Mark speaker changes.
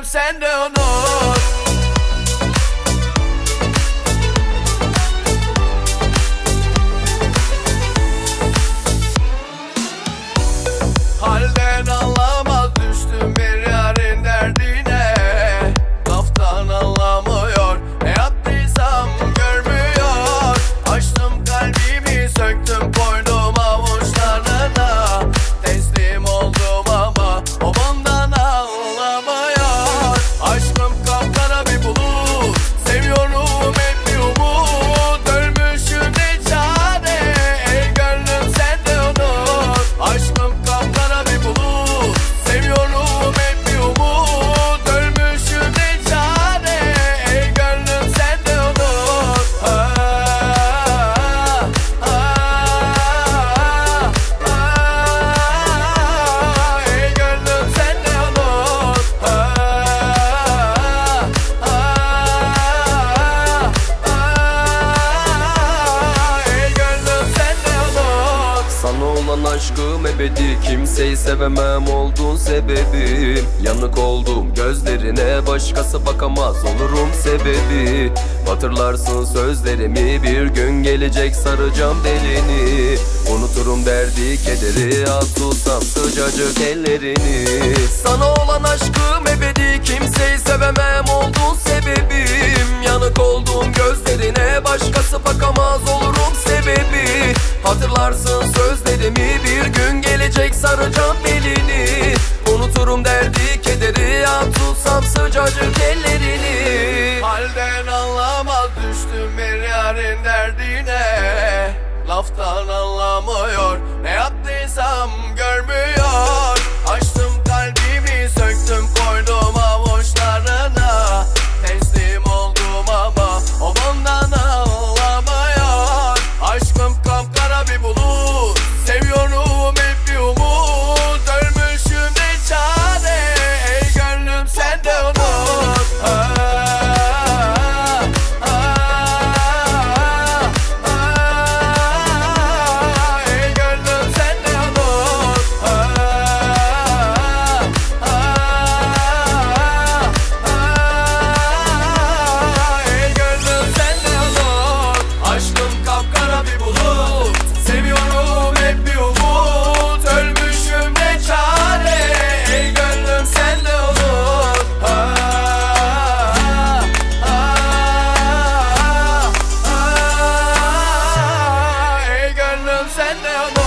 Speaker 1: them send down no. aşkım
Speaker 2: ebedi Kimseyi sevemem oldun sebebim. Yanık oldum gözlerine başkası bakamaz olurum sebebi. Hatırlarsın sözlerimi bir gün gelecek saracağım belini Unuturum derdi kederi az tutsam sıcacık ellerini. Sana olan saracağım belini Unuturum derdi kederi ya tutsam sıcacık ellerini.
Speaker 1: Halden anlamaz düştüm bir yarın derdine. Laftan anlamıyor no, now.